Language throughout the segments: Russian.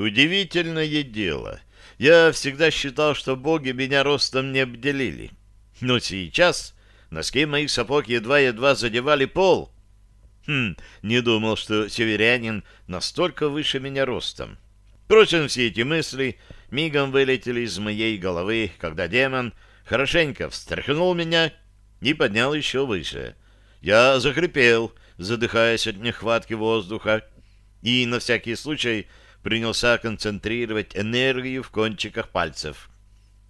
Удивительное дело. Я всегда считал, что боги меня ростом не обделили. Но сейчас носки моих сапог едва-едва задевали пол. Хм, не думал, что северянин настолько выше меня ростом. Впрочем, все эти мысли мигом вылетели из моей головы, когда демон хорошенько встряхнул меня и поднял еще выше. Я захрипел, задыхаясь от нехватки воздуха, и на всякий случай принялся концентрировать энергию в кончиках пальцев.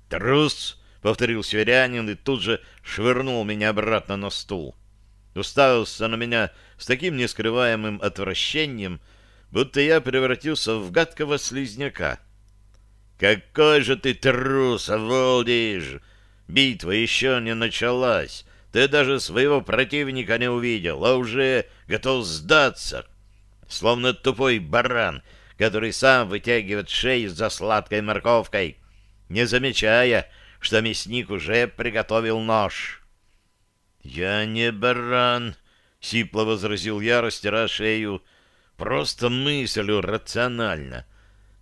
«Трус!» — повторил северянин и тут же швырнул меня обратно на стул. Уставился на меня с таким нескрываемым отвращением, будто я превратился в гадкого слизняка. «Какой же ты трус, Волдиш! Битва еще не началась, ты даже своего противника не увидел, а уже готов сдаться, словно тупой баран, который сам вытягивает шею за сладкой морковкой, не замечая, что мясник уже приготовил нож. — Я не баран, — сипло возразил я, растирая шею, — просто мыслю рационально.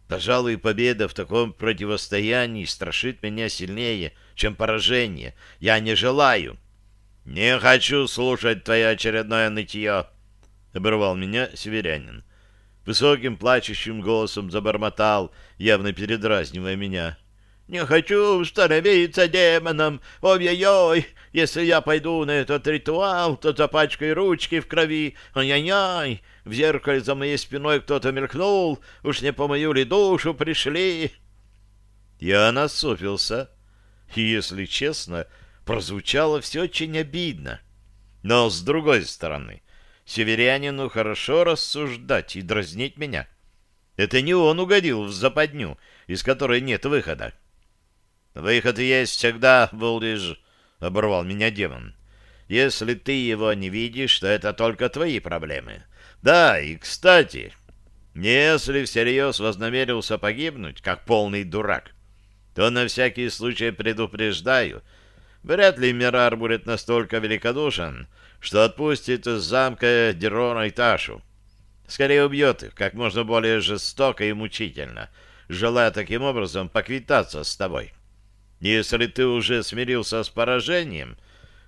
Пожалуй, победа в таком противостоянии страшит меня сильнее, чем поражение. Я не желаю. — Не хочу слушать твое очередное нытье, — оборвал меня северянин. Высоким плачущим голосом забормотал, явно передразнивая меня. «Не хочу становиться демоном! Ой-ой-ой! Если я пойду на этот ритуал, то запачкаю ручки в крови! Ай-яй-яй! В зеркале за моей спиной кто-то мелькнул! Уж не по мою ли душу пришли!» Я насупился. И, если честно, прозвучало все очень обидно. Но, с другой стороны, северянину хорошо рассуждать и дразнить меня. Это не он угодил в западню, из которой нет выхода. «Выход есть всегда, Волдиж», — оборвал меня демон. «Если ты его не видишь, то это только твои проблемы. Да, и, кстати, если всерьез вознамерился погибнуть, как полный дурак, то на всякий случай предупреждаю, вряд ли Мирар будет настолько великодушен, что отпустит из замка Дерона и Ташу. Скорее убьет их как можно более жестоко и мучительно, желая таким образом поквитаться с тобой. Если ты уже смирился с поражением,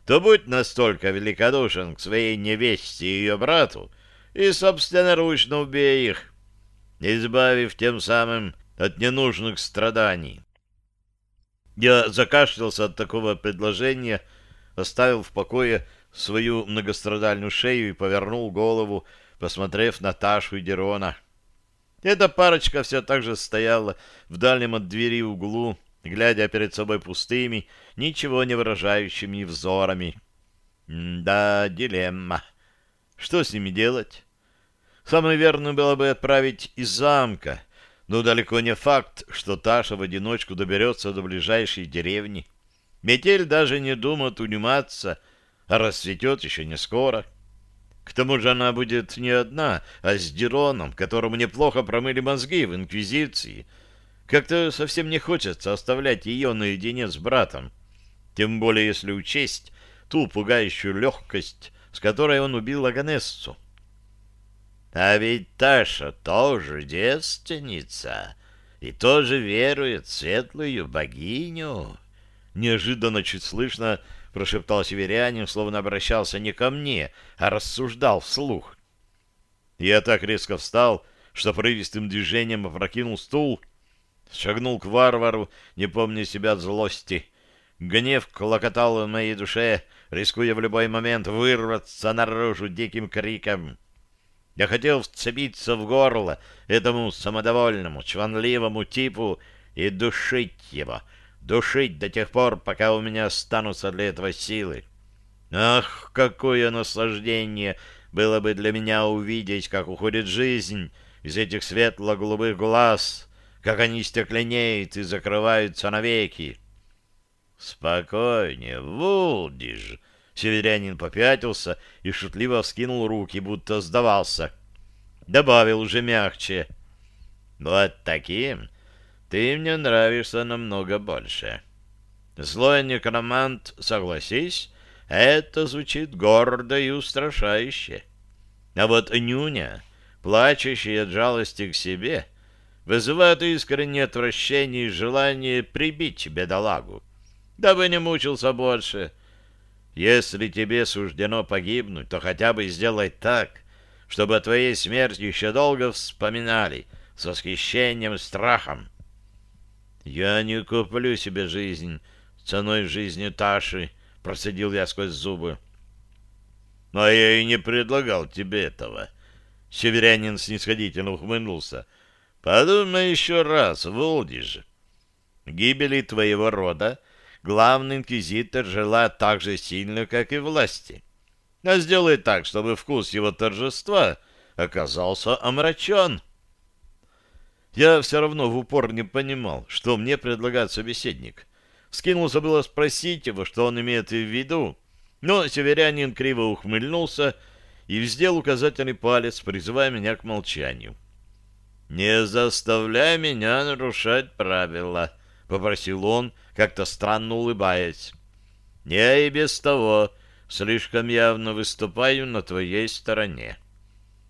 то будь настолько великодушен к своей невесте и ее брату и собственноручно убей их, избавив тем самым от ненужных страданий. Я закашлялся от такого предложения, оставил в покое свою многострадальную шею и повернул голову, посмотрев на Ташу и Дерона. Эта парочка все так же стояла в дальнем от двери углу, глядя перед собой пустыми, ничего не выражающими взорами. да, дилемма. Что с ними делать? Самое верное было бы отправить из замка, но далеко не факт, что Таша в одиночку доберется до ближайшей деревни. Метель даже не думает униматься — а расцветет еще не скоро. К тому же она будет не одна, а с Дероном, которому неплохо промыли мозги в Инквизиции. Как-то совсем не хочется оставлять ее наедине с братом, тем более если учесть ту пугающую легкость, с которой он убил Аганессу. А ведь Таша тоже девственница и тоже верует в светлую богиню. Неожиданно чуть слышно — прошептал северянин, словно обращался не ко мне, а рассуждал вслух. Я так резко встал, что прыгистым движением опрокинул стул, шагнул к варвару, не помня себя от злости. Гнев клокотал в моей душе, рискуя в любой момент вырваться наружу диким криком. Я хотел вцепиться в горло этому самодовольному, чванливому типу и душить его — душить до тех пор, пока у меня останутся для этого силы. Ах, какое наслаждение было бы для меня увидеть, как уходит жизнь из этих светло-голубых глаз, как они стекленеют и закрываются навеки. Спокойнее, Вулдиш! Северянин попятился и шутливо вскинул руки, будто сдавался. Добавил уже мягче. Вот таким ты мне нравишься намного больше. Злой некромант, согласись, это звучит гордо и устрашающе. А вот нюня, плачущая от жалости к себе, вызывает искреннее отвращение и желание прибить бедолагу, дабы не мучился больше. Если тебе суждено погибнуть, то хотя бы сделай так, чтобы о твоей смерти еще долго вспоминали с восхищением и страхом. «Я не куплю себе жизнь ценой жизни Таши», — процедил я сквозь зубы. «А я и не предлагал тебе этого». Северянин снисходительно ухмыльнулся. «Подумай еще раз, Волдиж. Гибели твоего рода главный инквизитор желает так же сильно, как и власти. А сделай так, чтобы вкус его торжества оказался омрачен». Я все равно в упор не понимал, что мне предлагает собеседник. Скинулся было спросить его, что он имеет в виду, но северянин криво ухмыльнулся и вздел указательный палец, призывая меня к молчанию. «Не заставляй меня нарушать правила», — попросил он, как-то странно улыбаясь. «Я и без того слишком явно выступаю на твоей стороне.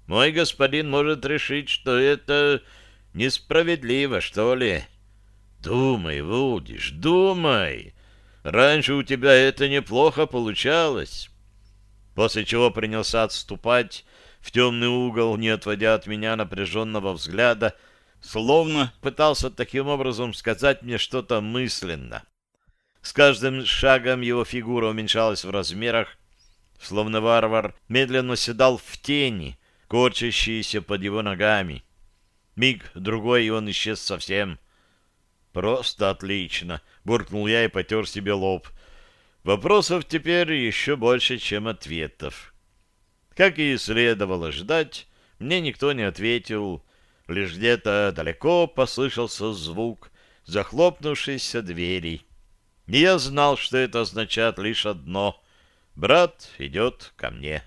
Мой господин может решить, что это несправедливо, что ли?» Думай, Вудиш, думай. Раньше у тебя это неплохо получалось. После чего принялся отступать в темный угол, не отводя от меня напряженного взгляда, словно пытался таким образом сказать мне что-то мысленно. С каждым шагом его фигура уменьшалась в размерах, словно варвар медленно седал в тени, корчащиеся под его ногами. Миг другой, и он исчез совсем — «Просто отлично!» — буркнул я и потер себе лоб. Вопросов теперь еще больше, чем ответов. Как и следовало ждать, мне никто не ответил. Лишь где-то далеко послышался звук захлопнувшейся двери. И я знал, что это означает лишь одно — брат идет ко мне.